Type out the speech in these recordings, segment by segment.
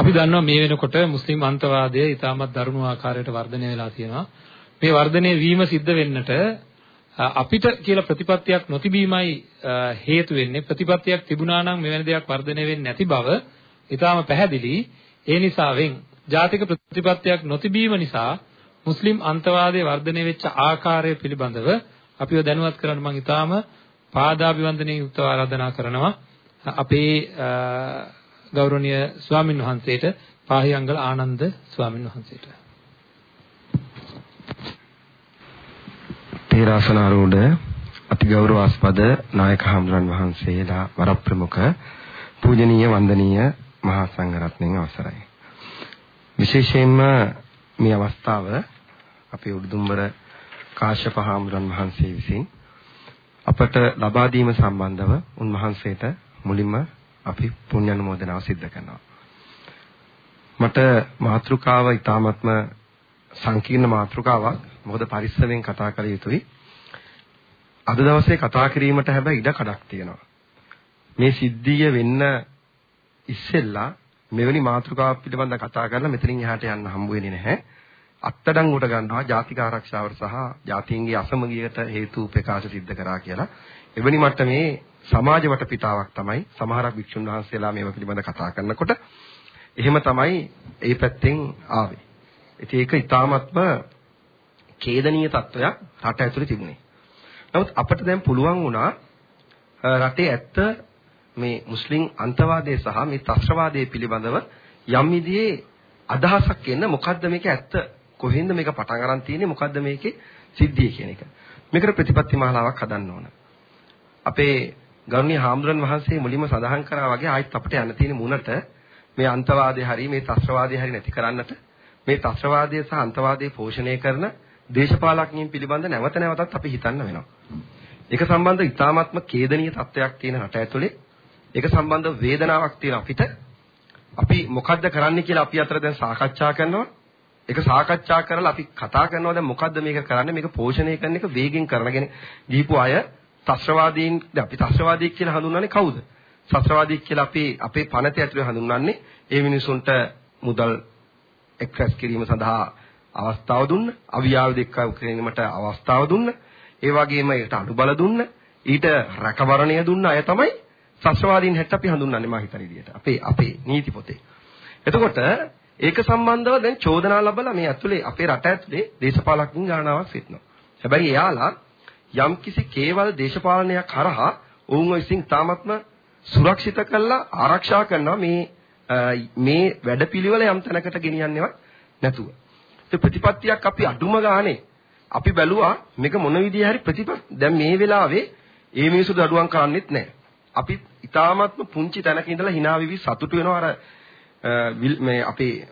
අපි දන්නවා මේ වෙනකොට මුස්ලිම් අන්තවාදය ඉතාමත් දරුණු ආකාරයට වර්ධනය වෙලා තියෙනවා. මේ වර්ධනය වීම සිද්ධ වෙන්නට අපිට කියලා ප්‍රතිපත්තියක් නොතිබීමයි හේතු වෙන්නේ. ප්‍රතිපත්තියක් තිබුණා නම් මෙවැනි දෙයක් වර්ධනය වෙන්නේ නැති බව ඉතාම පැහැදිලි. ඒ නිසාවෙන් ජාතික ප්‍රතිපත්තියක් නොතිබීම නිසා මුස්ලිම් අන්තවාදයේ වර්ධනය වෙච්ච ආකාරය පිළිබඳව අපිව දැනුවත් කරන්න මම ඉතාම පාදාභිවන්දනයේ යුක්තව ආරාධනා කරනවා අපේ ගෞරවනීය ස්වාමින් වහන්සේට පාහියංගල ආනන්ද ස්වාමින් වහන්සේට. තේරාසනාරූඪ අතිගෞරවාස්පද නායක හඳුරන් වහන්සේලා වරප්‍රමුඛ පූජනීය වන්දනීය මහා සංඝරත්නයන් අවසරයි. විශේෂයෙන්ම මේ අවස්ථාව අපේ උඩුදුම්බර කාශ්‍යප හාමුදුරන් වහන්සේ විසින් අපට ලබා දීම සම්බන්ධව උන්වහන්සේට මුලින්ම අපි පුණ්‍ය අනුමෝදනාව සිද්ධ කරනවා. මට මාතෘකාව ඊ타ත්ම සංකීර්ණ මාතෘකාවක්. මොකද පරිස්සමෙන් කතා කළ යුතුයි. අද දවසේ කතා කිරීමට හැබැයි ඉඩ කඩක් තියෙනවා. මේ සිද්ධිය වෙන්න ඉස්සෙල්ලා මෙවැනි මාතෘකාවක් පිළිබඳව කතා කරලා මෙතනින් එහාට යන්න හම්බ වෙන්නේ නැහැ. අත්තඩංගුවට ගන්නවා ජාතික ආරක්ෂාවට සහ ජාතීන්ගේ අසමගියට හේතු ප්‍රකාශ සිද්ධ කරා කියලා. එවැනි මට්ටමේ සමාජ වටපිටාවක් තමයි සමහරක් වික්ෂුන් වහන්සේලා මේව පිළිබඳව කතා කරනකොට එහෙම තමයි ඒ පැත්තෙන් ආවේ. ඉතින් ඒක ඊටාත්ම ඛේදනීය තත්වයක් රට ඇතුලේ තිබුණේ. නමුත් අපිට දැන් පුළුවන් වුණා රටේ ඇත්ත මේ මුස්ලිම් අන්තවාදයේ සහ මේ ත්‍ස්රවාදයේ පිළිබඳව යම් විදිහේ අදහසක් එන්න මොකද්ද මේක ඇත්ත කොහෙන්ද මේක පටන් අරන් තියෙන්නේ මොකද්ද මේකේ සිද්ධිය කියන එක. මේකට ප්‍රතිපත්ති මාලාවක් හදන්න ඕන. අපේ ගෞරවනීය හාමුදුරන් වහන්සේ මුලින්ම සඳහන් කරා වගේ ආයිත් අපිට යන්න තියෙන මුණට මේ අන්තවාදය හරි මේ ත්‍ස්රවාදය හරි නැති කරන්නට මේ ත්‍ස්රවාදය සහ අන්තවාදය පෝෂණය කරන දේශපාලඥයින් පිළිබඳ නැවත නැවතත් අපි හිතන්න වෙනවා. ඒක සම්බන්ධ ඉතාමත්ම ඛේදනීය තත්ත්වයක් තියෙන රට ඇතුලේ ඒක සම්බන්ධ වේදනාවක් තියෙන අපිට අපි මොකද්ද කරන්න කියලා අපි අතර දැන් සාකච්ඡා කරනවා. ඒක සාකච්ඡා කරලා අපි කතා කරනවා දැන් මොකද්ද මේක කරන්නේ මේක පෝෂණය කරන එක වේගෙන් කරනගෙන දීපු අය ත්‍ස්රවාදීන් අපි ත්‍ස්රවාදී කියලා හඳුන්වන්නේ කවුද? ත්‍ස්රවාදී කියලා අපි අපේ පනතේ ඇතුලේ හඳුන්වන්නේ ඒ මිනිසුන්ට මුදල් එක්රැස් කිරීම සඳහා අවස්ථාව දුන්න, අවියාව දෙක්කව කිරීමට අවස්ථාව දුන්න, ඒ වගේම ඒකට අනුබල දුන්න, ඊට රැකවරණය දුන්න අය තමයි ත්‍ස්රවාදීන් හැට අපි හඳුන්වන්නේ මා හිතන විදිහට. අපේ අපේ නීති පොතේ. එතකොට ඒක සම්බන්ධව දැන් චෝදනා ලැබලා මේ ඇතුලේ අපේ රට ඇතුලේ දේශපාලකින් ගණනාවක් සිටිනවා. හැබැයි එයාලා යම්කිසි කේවල දේශපාලනයක් කරහා ඔවුන්ව විසින් තාමත්ම සුරක්ෂිත කරලා ආරක්ෂා කරනවා මේ මේ වැඩපිළිවෙල යම් තැනකට ගෙනියන්නේවත් නැතුව. ඒ ප්‍රතිපත්තියක් අපි අඩුම ගානේ අපි බැලුවා මේක මොන විදිහේ හරි ප්‍රතිපත් දැන් මේ වෙලාවේ ඒ මිනිස්සු දඩුවම් කරන්නේත් නැහැ. අපි ඊ타මත්ම පුංචි තැනක ඉඳලා hina විවි සතුටු වෙනවා අර මේ අපේ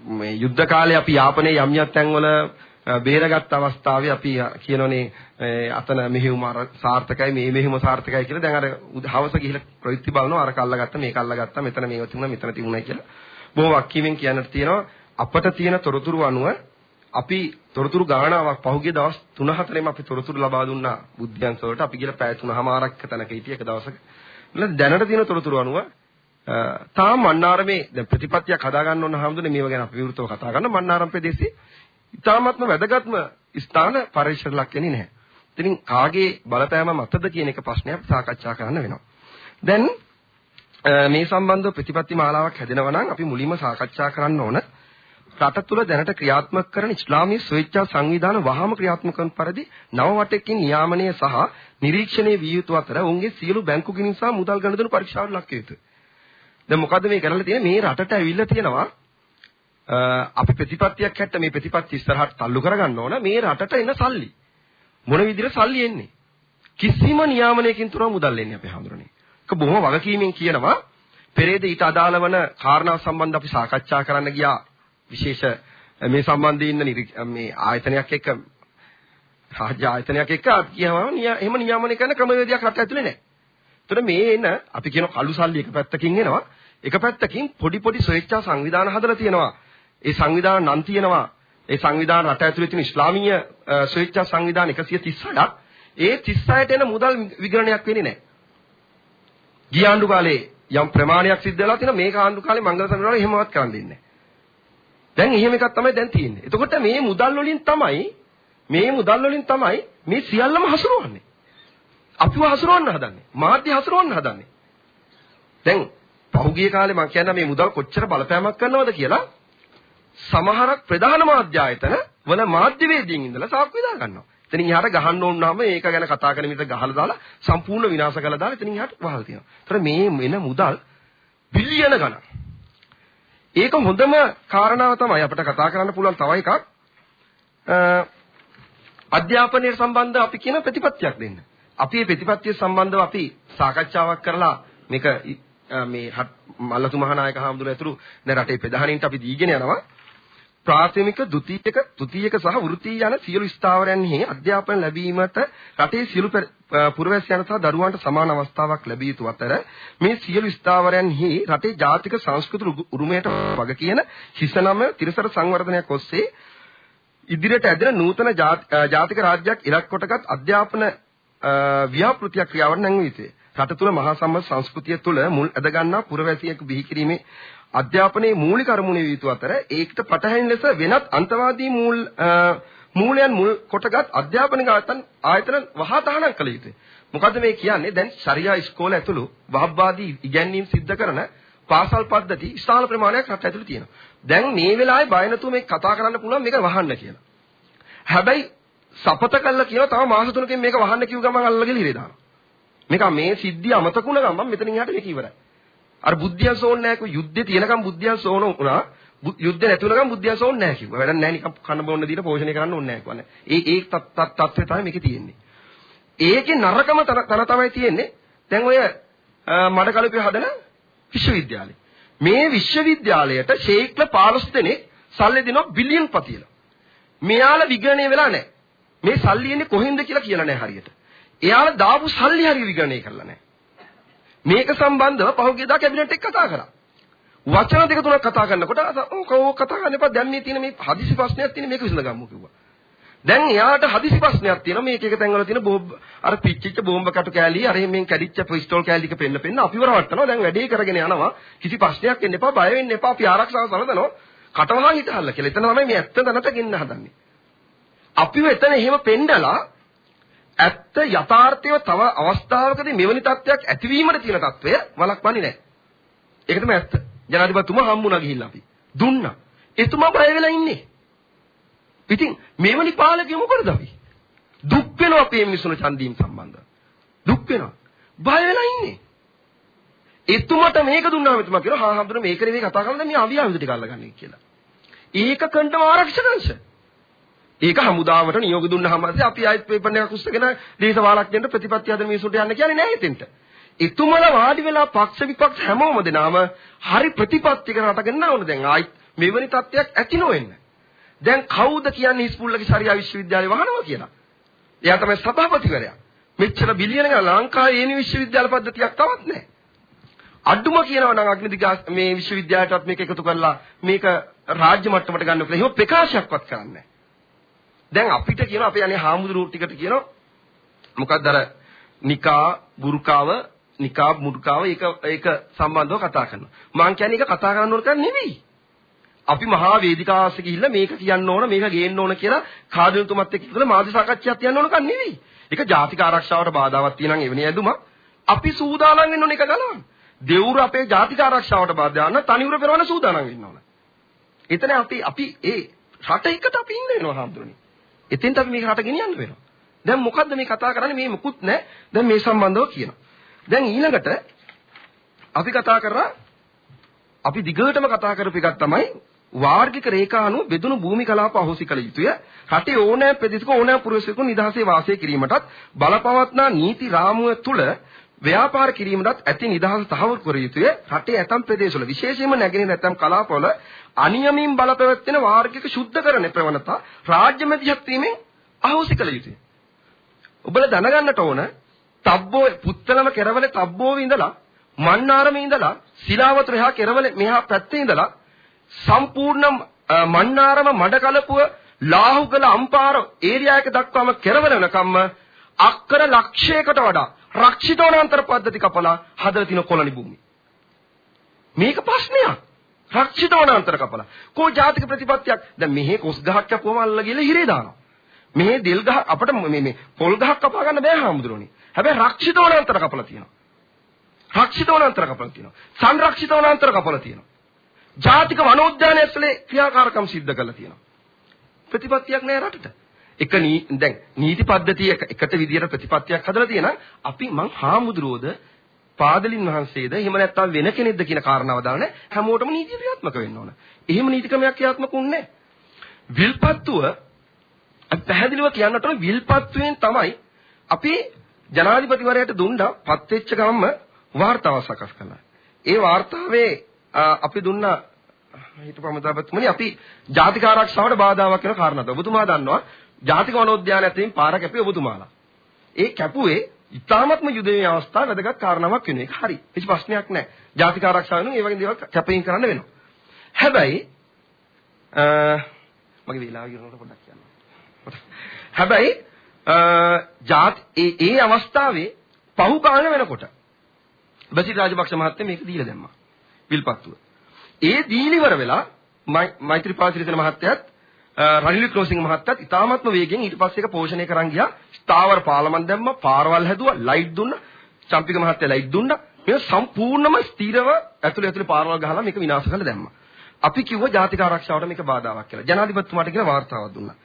මේ යුද්ධ කාලේ අපි යාපනයේ යම් යම් තැන්වල බේරගත් අවස්ථාවේ අපි කියනෝනේ අතන මෙහෙයුම සාර්ථකයි මේ මෙහෙයුම සාර්ථකයි කියලා. දැන් අර හවස ගිහිල්ලා ප්‍රවෘත්ති බලනවා. අර කල්ලාගත්ත මේක අල්ලගත්තා මෙතන මේව තිබුණා මෙතන තිබුණා කියලා. බොහොම වක්කීමෙන් කියන්නට තියෙනවා අපට තියෙන තොරතුරු අනුව අපි තොරතුරු ගාණාවක් පහුගිය දවස් 3-4ෙම අපි තොරතුරු ලබා දුන්නා බුද්ධ්‍යංශ වලට අපි ගිහලා පැය 3මාරක් තැනක හිටිය එක දවසක. ඊළඟ දැනට තියෙන තොරතුරු අනුව තාම මන්නාරමේ දැන් ප්‍රතිපත්තියක් හදා ගන්න ඕන හැමදෙන්නේ මේව ගැන අපි විවෘතව කතා කරන මන්නාරම් ප්‍රදේශයේ ඉතාමත්ම වැදගත්ම ස්ථාන පරිශ්‍රණ ලක් වෙන්නේ නැහැ. ඉතින් කාගේ බලපෑම මතද කියන එක ප්‍රශ්නයක් සාකච්ඡා කරන්න වෙනවා. දැන් මේ සම්බන්ධව ප්‍රතිපත්ති මාලාවක් හැදෙනවා නම් අපි මුලින්ම සාකච්ඡා කරන්න ඕන රට තුළ දැනට ක්‍රියාත්මක කරන ඉස්ලාමීය ස්වේච්ඡා සංවිධාන වහාම ක්‍රියාත්මක කරන පරිදි නව වටෙකින් නියාමනය සහ නිරීක්ෂණය විය යුතු අතර ඔවුන්ගේ සියලු බැංකු ගිණුම් සහ මුදල් ගනුදෙනු පරීක්ෂාවට ලක් යුතුය. දැන් මොකද්ද මේ කරලා තියෙන්නේ මේ රටට ඇවිල්ලා තියෙනවා අපි ප්‍රතිපත්තියක් හැට්ට මේ ප්‍රතිපත්ති ඉස්සරහට තල්ලු කරගන්න ඕන මේ රටට එන සල්ලි මොන විදිහට සල්ලි එන්නේ කිසිම නියාමනයකින් තොරව මුදල් එන්නේ අපේ හඳුරන්නේ. ඒක බොහොම වගකීමෙන් කියනවා පෙරේද ඊට අදාළ වන කාරණා සම්බන්ධ අපි සාකච්ඡා කරන්න ගියා විශේෂ මේ සම්බන්ධයෙන් ඉන්න මේ ආයතනයක් එක්ක රාජ්‍ය ආයතනයක් එක්ක කියවම එහෙම නියාමනය කරන ක්‍රමවේදයක් රට ඇතුලේ නැහැ. ඒතර මේ එන අපි කියන කළු සල්ලි එක පැත්තකින් එනවා එක පැත්තකින් පොඩි පොඩි ස්වේච්ඡා සංවිධාන හදලා තියෙනවා. ඒ සංවිධාන නම් තියෙනවා. ඒ සංවිධාන රට ඇතුලේ තියෙන ඉස්ලාමීය ස්වේච්ඡා සංවිධාන 136ක් ඒ 36ට එන මුදල් විගණනයක් වෙන්නේ නැහැ. ගිය ආණ්ඩු කාලේ යම් ප්‍රමාණයක් සිද්ධ වෙලා තියෙනවා මේක ආණ්ඩු කාලේ මංගල සම්මේලන වල එහෙමවත් කරන්න දෙන්නේ දැන් එහෙම එකක් තමයි දැන් තියෙන්නේ. එතකොට මේ මුදල් වලින් තමයි මේ මුදල් වලින් තමයි මේ සියල්ලම හසුරවන්නේ. අපිව හසුරවන්න හදන්නේ. මාධ්‍ය හසුරවන්න හදන්නේ. දැන් පහුගිය කාලේ මම කියන්නේ මේ මුදල් කොච්චර බලපෑමක් කරනවද කියලා සමහරක් ප්‍රධාන මාධ්‍ය ආයතන වල මාධ්‍යවේදීන් ඉඳලා සාක්ෂි දා ගන්නවා. එතනින් එහාට ගහන්න ඕන නම් ඒක ගැන කතා කරන විදිහට ගහලා දාලා සම්පූර්ණ විනාශ කරලා දාලා එතනින් එහාට වහල් තියෙනවා. ඒතර මේ වෙන මුදල් බිලියන ගණන්. ඒක හොඳම කාරණාව තමයි අපිට කතා කරන්න පුළුවන් තව එකක්. අධ්‍යාපනයේ සම්බන්ධ අපි කියන ප්‍රතිපත්තියක් දෙන්න. අපි මේ ප්‍රතිපත්තිය සම්බන්ධව අපි සාකච්ඡාවක් කරලා මේක මේ මල්ලතු මහානායක හාමුදුරුවෝ ඇතුළු දැන් රටේ ප්‍රධානීන්ට අපි දීගෙන යනවා. ප්‍රාථමික, ද්විතීයක, තෘතීයක සහ වෘත්තීය යන සියලු ස්ථාවරයන්හි අධ්‍යාපන ලැබීමට රටේ සියලු පුරවැසියන් සහ දරුවන්ට සමාන අවස්ථාවක් ලැබිය යුතු අතර මේ සියලු ස්ථාවරයන්හි රටේ ජාතික සංස්කෘතික උරුමයට වග කියන හිසනම තිරසර සංවර්ධනයක් ඔස්සේ ඉදිරියට ඇදෙන නූතන ජාතික රාජ්‍යයක් ඉලක්ක කොටගත් අධ්‍යාපන ව්‍යාපෘතිය ක්‍රියාවට නැංවී යුතුය. රට තුළ මහා සම්මත සංස්කෘතිය තුළ මුල් ඇද ගන්නා පුරවැසියෙකු බිහි කිරීමේ අධ්‍යාපනයේ මූලික අරමුණේ විතු අතර ඒකට පටහැන් ලෙස වෙනත් අන්තවාදී මූල මූලයන් මුල් කොටගත් අධ්‍යාපනික ආයතන ආයතන වහා තහනම් කළ යුතුයි. මොකද මේ කියන්නේ දැන් ශරියා ඉස්කෝල ඇතුළු වහබ්බාදී ඉගැන්වීම් සිද්ධ කරන පාසල් පද්ධති විශාල ප්‍රමාණයක් රට ඇතුළේ තියෙනවා. දැන් මේ වෙලාවේ බය නැතුව මේක කතා කරන්න පුළුවන් මේක වහන්න කියලා. හැබැයි සපත කළා කියනවා තව මාස තුනකින් මේක වහන්න කිව්ව ගමන් අල්ලගෙන ඉරේ දානවා. මේක මේ සිද්ධිය අමතකුණ ගමන් මෙතනින් එහාට මේක ඉවරයි. අර බුද්ධිය සෝන්නේ නැහැ කිව්ව යුද්ධේ තියෙනකම් බුද්ධිය සෝන උනා යුද්ධ නැති වෙනකම් බුද්ධිය සෝන්නේ නැහැ කිව්වා. වැඩක් නැහැ නිකන් කන බොන්න දීලා පෝෂණය කරන්න ඕනේ නැහැ කිව්වා. ඒ ඒ තත්ත්වය තමයි මේකේ තියෙන්නේ. ඒකේ නරකම තන තමයි තියෙන්නේ. දැන් ඔය මඩකලපිය හදන විශ්වවිද්‍යාලේ. මේ විශ්වවිද්‍යාලයට ෂේක්ල 15 දෙනෙක් සල්ලි දෙනවා බිලියන් පතියලා. මෙයාලා විගණනය වෙලා නැහැ. මේ සල්ලි එන්නේ කොහෙන්ද කියලා කියලා නැහැ හරියට. එයාලා දාපු සල්ලි හරිය විගණනය කරලා නැහැ. මේක සම්බන්ධව පහුගිය දා කැබිනට් එක කතා කරා. වචන දෙක තුනක් කතා කරනකොට ඕක ඕක කතා කරන්න එපා දැන් මේ තියෙන මේ හදිසි ප්‍රශ්නයක් තියෙන මේක විසඳගමු කිව්වා. දැන් එයාට හදිසි ප්‍රශ්නයක් තියෙනවා මේක එක තැන්වල තියෙන බෝම්බ අර පිච්චිච්ච බෝම්බ කටු කෑලි අර මෙන් කැඩිච්ච පිස්තෝල් කෑලි ටික පෙන්න පෙන්න අපිව රවට්ටනවා දැන් වැඩේ කරගෙන යනවා කිසි ප්‍රශ්නයක් එන්න එපා බය වෙන්න එපා අපි ආරක්ෂාව සලදනවා කටවහා හිටහල්ල කියලා. එතන තමයි මේ ඇත්ත දැනට ගෙන්න හදන්නේ. අපිව එතන එහෙම පෙන්නලා ඇත්ත යථාර්ථය තව අවස්ථාවකදී මෙවැනි තත්ත්වයක් ඇතිවීමට තියෙන තත්ත්වය වළක්වන්නේ නැහැ. ඒක තමයි ඇත්ත. ජනාධිපතිතුමා හම්බුණා ගිහිල්ලා අපි. දුන්නා. එතුමා බය වෙලා ඉන්නේ. ඉතින් මෙවැනි පාලකයෝ මොකටද අපි? දුක් වෙනවා අපේ මිනිසුන ඡන්දීම් සම්බන්ධව. දුක් වෙනවා. බය වෙලා ඉන්නේ. එතුමට මේක දුන්නාම එතුමා කියනවා හා හම්දුන මේක නෙවෙයි කතා කරන්නේ මේ අවියාවිද ටික අල්ලගන්නේ කියලා. ඒක කණ්ඩම ආරක්ෂක අංශ. ඒක හමුදාවට නියෝග දුන්නාම අපි ආයෙත් පේපර් එකක් උස්සගෙන දේශපාලඥයන්ට ප්‍රතිපත්ති හදන මිනිසුන්ට යන්න කියන්නේ නැහැ එතෙන්ට. එතුමලා වාඩි වෙලා පක්ෂ විපක්ෂ හැමෝම දෙනාම හරි ප්‍රතිපත්තික රටගෙන ඕන දැන් ආයි මෙවැනි තත්ත්වයක් ඇති නොවෙන්න. දැන් කවුද කියන්නේ හිස්පුල්ලගේ ශරියා විශ්වවිද්‍යාලය වහනවා කියලා? එයා තමයි සභාපතිවරයා. මෙච්චර බිලියන ගණන් ලංකාවේ ඒනි විශ්වවිද්‍යාල පද්ධතියක් තවත් නැහැ. අඩුම කියනවා නම් අග්නිදිගා මේ විශ්වවිද්‍යාලයටත් මේක එකතු කරලා මේක රාජ්‍ය මට්ටමට ගන්න කියලා එහෙම ප්‍රකාශයක්වත් කරන්නේ දැන් අපිට කියන අපේ අනේ හාමුදුරුවෝ ටිකට කියනවා මොකක්ද අර නිකා බුරුකාව නිකාබ් මුර්කාව ඒක ඒක සම්බන්ධව කතා කරනවා. මං කියන්නේ ඒක කතා කරන්න ඕන කන්නේ නෙවෙයි. අපි මහා වේදිකාවස්ස ගිහිල්ලා මේක කියන්න ඕන මේක ගේන්න ඕන කියලා කාදෙනුතුමත් එක්ක ඉඳලා මාධ්‍ය සාකච්ඡාවක් තියන්න ඕන කන්නේ නෙවෙයි. ඒක ජාතික ආරක්ෂාවට බාධාවක් තියෙනවා එවැනි ඇදුමක් අපි සූදානම් වෙන්න ඕන එක ගලවන්න. දෙවුර අපේ ජාතික ආරක්ෂාවට බාධා කරන තනිවුර පෙරවන්න සූදානම් වෙන්න ඕන. එතන අපි අපි ඒ රට එකට අපි ඉන්න වෙනවා හම්දුනේ. එතෙන්ට අපි මේක රට ගෙනියන්න වෙනවා. දැන් මොකද්ද මේ කතා කරන්නේ මේ මුකුත් නැහැ. දැන් මේ සම්බන්ධව කියනවා. දැන් ඊළඟට අපි කතා කරා අපි දිගටම කතා කරපු එකක් තමයි වාර්ගික රේඛා අනුව බෙදුණු භූමි කලාප අහෝසි කළ යුතුය. රටේ ඕනෑම ප්‍රදේශක ඕනෑම පුරවැසියෙකු නිදහසේ වාසය කිරීමටත් බලපවත්නා නීති රාමුව තුළ ව්‍යාපාර කිරීමටත් ඇති නිදහස තහවුරු කර යුතුය. රටේ ඇතම් ප්‍රදේශවල විශේෂයෙන්ම නැගෙනහිර ඇතම් කලාපවල අනියමින් බලපැවැත්වෙන වාර්ගික ශුද්ධකරණ ප්‍රවණතා රාජ්‍ය මැදිහත් වීමෙන් අහෝසි කළ යුතුය. ඔබලා දැනගන්නට ඕන තබ්බෝ පුත්තලම කෙරවලේ තබ්බෝවේ ඉඳලා මන්නාරමේ ඉඳලා සිලාවතුර එහා කෙරවලේ මෙහා පැත්තේ ඉඳලා සම්පූර්ණ මන්නාරම මඩකලපුව ලාහුගල අම්පාර ඒරියා එක දක්වාම කෙරවල වෙනකම්ම අක්කර ලක්ෂයකට වඩා රක්ෂිත වනාන්තර පද්ධති කපලා හදලා තින කොළණි භූමිය. මේක ප්‍රශ්නයක්. රක්ෂිත වනාන්තර කපලා. කෝ ජාතික ප්‍රතිපත්තියක්. දැන් මෙහි කොස් ගහක් කපුවම අල්ල ගිහලා හිරේ දානවා. මෙහි දෙල් ගහ අපිට මේ මේ පොල් ගහක් කපා ගන්න බෑ හාමුදුරනේ. හැබැයි රක්ෂිත වනාන්තර කපලා තියෙනවා. රක්ෂිත වනාන්තර කපලා තියෙනවා. සංරක්ෂිත වනාන්තර කපලා තියෙනවා. ජාතික වනෝද්‍යානය ඇතුලේ ක්‍රියාකාරකම් සිද්ධ කරලා තියෙනවා. ප්‍රතිපත්තියක් නෑ රටට. එක දැන් නීති පද්ධතිය එකට විදියට ප්‍රතිපත්තියක් හදලා තියෙනවා. අපි මං හාමුදුරුවෝද පාදලින් වහන්සේද එහෙම නැත්නම් වෙන කෙනෙක්ද කියන කාරණාව දාන හැමෝටම නීති ක්‍රියාත්මක වෙන්න ඕන. එහෙම නීති ක්‍රමයක් ක්‍රියාත්මක වුන්නේ විල්පත්තුව පැහැදිලිව කියන්නට ඕන විල්පත්තුවෙන් තමයි අපි ජනාධිපතිවරයාට දුන්නා පත් වෙච්ච ගමම වාර්තාව සකස් කළා. ඒ වාර්තාවේ අපි දුන්නා හිටපු අමතාපතිතුමනි අපි ජාතික ආරක්ෂාවට බාධාවක් වෙන කාරණාද. ඔබතුමා දන්නවා ජාතික වනෝද්‍යානය ඇතුලින් පාර කැපුවේ ඔබතුමාලා. ඒ කැපුවේ ඉතාමත්ම යුදයේ අවස්ථාව වැදගත් කාරණාවක් වෙන එක. හරි. කිසි ප්‍රශ්නයක් නැහැ. ජාතික ආරක්ෂාව වෙනුවෙන් ඒ වගේ දේවල් කැපීම් කරන්න වෙනවා. හැබැයි අ මගේ වේලාව ඉවරනකොට පොඩ්ඩක් කියන්න. හැබැයි අ ජාත් ඒ ඒ අවස්ථාවේ පහු කාලෙ වෙනකොට බසිල් රාජපක්ෂ මහත්තයා මේක දීලා දැම්මා. විල්පත්තුව. ඒ දීලිවර වෙලා මෛත්‍රීපාල සිරිසේන මහත්තයාත් රනිල් ක්‍රෝසිංහ මහත්තයාත් ඉතාමත්ම වේගෙන් ඊට පස්සේ ඒක පෝෂණය කරන් ගියා. ස්ථාවර පාලමන් දැම්මා, පාරවල් හැදුවා, ලයිට් දුන්නා. චම්පික මහත්තයා ලයිට් දුන්නා. මේ සම්පූර්ණම ස්ථිරව ඇතුළේ ඇතුළේ පාරවල් ගහලා මේක විනාශ කරලා දැම්මා. අපි කිව්වා ජාතික ආරක්ෂාවට මේක බාධාවක් කියලා. ජනාධිපතිතුමාට කියලා වාර්තාවක් දුන්නා.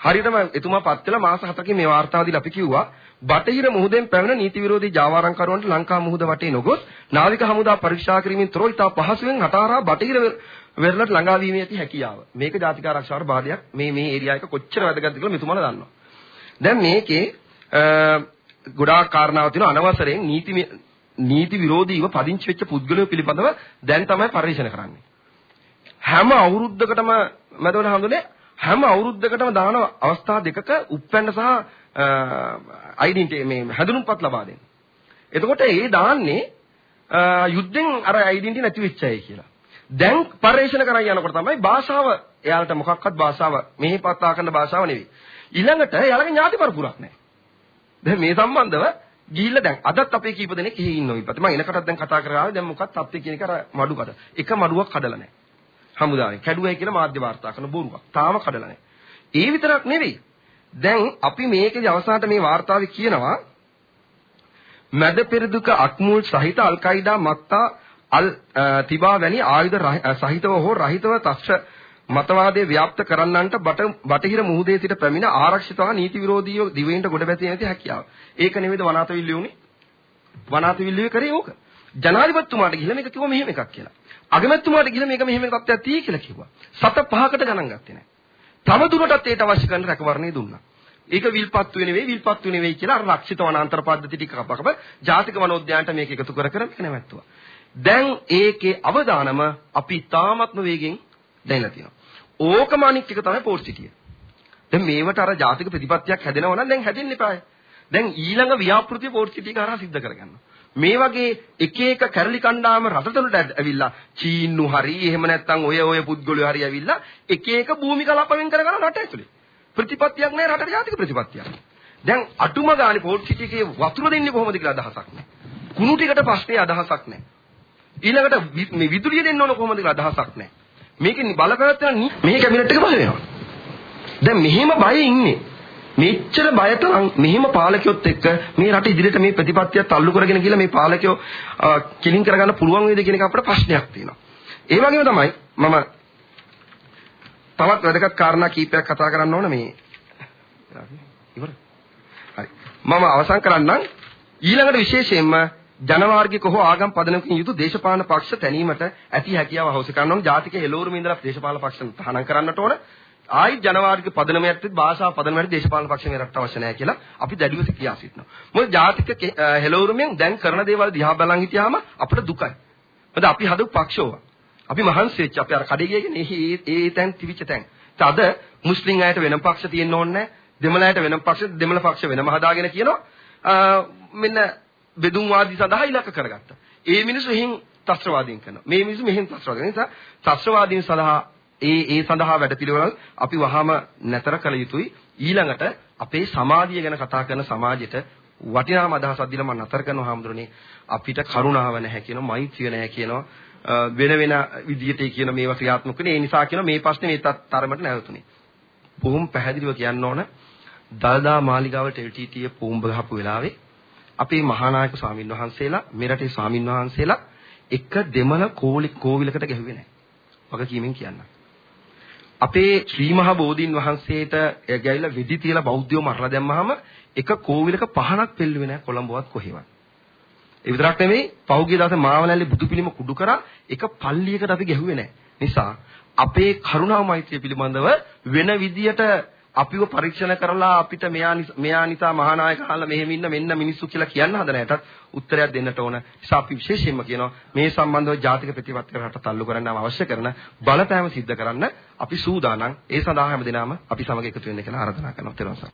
හරියටම එතුමා පත් වෙලා මාස 7කින් මේ වාර්තාව දීලා අපි කිව්වා බටහිර මුහුදෙන් පැමිණ නීති විරෝධී ජාවාරම්කරුවන්ට ලංකා මුහුද වටේ නොගොස් නාවික හමුදා පරීක්ෂා කිරීමෙන් තොරව ඉතා පහසුවෙන් හටාරා බටහිර වෙරළට ළඟා වීමේ ඇති හැකියාව. මේක ජාතික ආරක්ෂාවට බාධයක්. මේ මේ ඒරියා එක කොච්චර වැදගත්ද කියලා මෙතුමාලා දන්නවා. දැන් මේකේ ගොඩාක් කාරණාවක් තියෙනවා අනවසරයෙන් නීති නීති විරෝධීව පදිංචි වෙච්ච පුද්ගලයෝ පිළිබඳව දැන් තමයි පරීක්ෂණ කරන්නේ. හැම අවුරුද්දකටම මැදවල හඳුනේ හැම අවුරුද්දකටම දාන අවස්ථා දෙකක උප්පැන්න සහ අයිඩෙන්ටි මේ හැඳුනුම්පත් ලබා දෙන්න. එතකොට ඒ දාන්නේ යුද්ධෙන් අර අයිඩෙන්ටි නැති වෙච්ච අය කියලා. දැන් පරිශන කරන් යනකොට තමයි භාෂාව එයාලට මොකක්වත් භාෂාව මෙහි පත්තා කරන භාෂාව නෙවෙයි. ඊළඟට එයාලගේ ඥාති පරපුරක් නැහැ. දැන් මේ සම්බන්ධව ගිහිල්ලා දැන් අදත් අපේ කීප දෙනෙක් එහි ඉන්නවා ඉපත. මම එනකටත් දැන් කතා කරාවේ දැන් මොකක්ද තත්ත්වය කියන එක අර මඩු කඩ. එක මඩුවක් කඩලා නැහැ. හමුදාවෙන් කැඩුවයි කියලා මාධ්‍ය වාර්තා කරන බොරුවක්. තාම කඩලා නැහැ. ඒ විතරක් නෙවෙයි. දැන් අපි මේකේ අවසානට මේ වාර්තාවේ කියනවා මැද පෙරදුක අක්මුල් සහිත අල් කයිඩා මත්තා අල් තිබා වැනි ආයුධ සහිතව හෝ රහිතව තස්ස මතවාදයේ ව්‍යාප්ත කරන්නන්ට බටහිර මුහුදේ සිට පැමිණ ආරක්ෂිතව නීති විරෝධීව දිවෙන්ට ගොඩ බැසිය නැති හැකියාව. ඒක නෙවෙයිද වනාතවිල්ලිය උනේ? වනාතවිල්ලිය කරේ ඕක. ජනාධිපතිතුමාට ගිහිල්ලා මේක කිව්වා මෙහෙම එකක් කියලා. අගමැතිතුමාට ගිහිල්ලා මේක මෙහෙම එකක් තියෙයි කියලා කිව්වා. සත පහකට ගණන් ගත්තේ නැහැ. තව දුරටත් ඒට අවශ්‍ය කරන රැකවරණය දුන්නා. ඒක විල්පත්තු නෙවෙයි විල්පත්තු නෙවෙයි කියලා අර රක්ෂිත වනාන්තර පද්ධති ටික කපකප ජාතික වනෝද්‍යානට මේක එකතු කර කර මේක නැවැත්තුවා. දැන් ඒකේ අවදානම අපි තාමත්ම වේගෙන් දැනලා තියෙනවා. ඕකම අනික් එක තමයි පෝර්ට් සිටිය. දැන් මේවට අර ජාතික ප්‍රතිපත්තියක් හැදෙනවා නම් දැන් හැදෙන්න එපායි. දැන් ඊළඟ ව්‍යාපෘතිය පෝර්ට් සිටිය කරා සිද්ධ කරගන්නවා. මේ වගේ එක එක කැරලි කණ්ඩායම රටතලට ඇවිල්ලා චීන්නු හරි එහෙම නැත්නම් ඔය ඔය පුද්ගලයෝ හරි ඇවිල්ලා එක එක භූමි කලාපවෙන් කරගන්න රට ඇතුලේ. ප්‍රතිපත්තියක් නැහැ රටට ජාතික ප්‍රතිපත්තියක්. දැන් අටුම ගානේ පෝර්ට් සිටි එකේ වතුර දෙන්නේ කොහොමද කියලා අදහසක් නැහැ. කුණු ටිකට ප්‍රශ්නේ අදහසක් නැහැ. ඊළඟට මේ විදුලිය දෙන්න ඕන කොහොමද කියලා අදහසක් නැහැ. මේකේ බල පැවැත්වෙන මේ කැබිනට් එක බල වෙනවා. දැන් මෙහෙම බය ඉන්නේ. මෙච්චර බය තරම් මෙහෙම පාලකයොත් එක්ක මේ රට ඉදිරියට මේ ප්‍රතිපත්තියත් අල්ලු කරගෙන ගිහලා මේ පාලකයෝ කිලින් කරගන්න පුළුවන් වේද කියන එක අපිට ප්‍රශ්නයක් තියෙනවා. ඒ වගේම තමයි මම තවත් වැදගත් කාරණා කීපයක් කතා කරන්න ඕන මේ ඉවර. හරි. මම අවසන් කරන්නම් ඊළඟට විශේෂයෙන්ම ජනවාර්ගික හෝ ආගම් පදනමකින් යුතු දේශපාලන පක්ෂ තැනීමට ඇති හැකියාව අවශ්‍ය කරනවා. ජාතික එළවුරුම ඉඳලා දේශපාලන පක්ෂ තහනම් කරන්නට ඕන. ආයි ජනවාර්ගික පදනමයට භාෂා පදනමයට දේශපාලන පක්ෂ මේ රටට අවශ්‍ය නැහැ කියලා අපි දැඩිව කියා සිටිනවා. මොකද ජාතික හෙළවුරුමෙන් දැන් කරන දේවල් දිහා බලන් හිටියාම අපිට දුකයි. මොකද අපි හදපු පක්ෂෝව. අපි මහන්සි වෙච්ච අපි අර කඩේ ගියගෙන ඒ ඒ තැන් තිබිච්ච තැන්. අද මුස්ලිම් අයට වෙනම පක්ෂ තියෙන්න ඕනේ නැහැ. දෙමළ අයට වෙනම පක්ෂ දෙමළ පක්ෂ වෙනම හදාගෙන කියනවා. මෙන්න බෙදුම් වාදී සඳහා ඉලක්ක කරගත්තා. ඒ මිනිස්සු එහෙන් ත්‍ස්ත්‍රවාදීන් කරනවා. මේ මිනිස්සු මෙහෙන් ත්‍ස්ත්‍රවාදීන්. නිසා ත්‍ස්ත්‍රවාදීන් සඳහා ඒ ඒ සඳහා වැඩපිළිවෙළ අපි වහාම නැතර කළ යුතුයි. ඊළඟට අපේ සමාධිය ගැන කතා කරන සමාජයට වටිනාම අදහසක් දීලා මම නතර කරනවා හාමුදුරනේ අපිට කරුණාව නැහැ කියනවා මෛත්‍රිය නැහැ කියනවා වෙන වෙන විදියට කියන මේවා ක්‍රියාත්මක වෙන්නේ. ඒ නිසා කියන මේ ප්‍රශ්නේ මේ තරමට නැවතුනේ. බොහොම පැහැදිලිව කියන්න ඕන දල්දා මාලිගාවට LTT පොම්බ ගහපු වෙලාවේ අපේ මහානායක ස්වාමින් වහන්සේලා මෙරටේ ස්වාමින් වහන්සේලා එක දෙමළ කෝවිලකට ගැහුවේ නැහැ. වගකීමෙන් කියන්න. අපේ ශ්‍රී මහා බෝධීන් වහන්සේට ගැවිලා වෙඩි තියලා බෞද්ධයෝ මරලා දැම්මහම එක කෝවිලක පහනක් පෙල්ලුවේ නැහැ කොළඹවත් කොහෙවත්. ඒ විතරක් නෙමෙයි පහුගිය දවසේ මාවනල්ලේ බුදු පිළිම කුඩු කරා එක පල්ලියකට අපි ගැහුවේ නැහැ. නිසා අපේ කරුණා මෛත්‍රිය පිළිබඳව වෙන විදියට අපිව පරීක්ෂණ කරලා අපිට මෙයා මෙයා නිසා මහානායක අහලා මෙහෙම ඉන්න මෙන්න මිනිස්සු කියලා කියන්න හදන ඇටත් උත්තරයක් දෙන්නට ඕන. නිසා අපි විශේෂයෙන්ම කියනවා මේ සම්බන්ධව ජාතික ප්‍රතිපත්තිය රට තල්ලු කරන්න අවශ්‍ය කරන බලපෑම සිද්ධ කරන්න අපි සූදානම්. ඒ සඳහා හැමදෙනාම අපි සමග එකතු වෙන්න කියලා ආරාධනා කරනවා.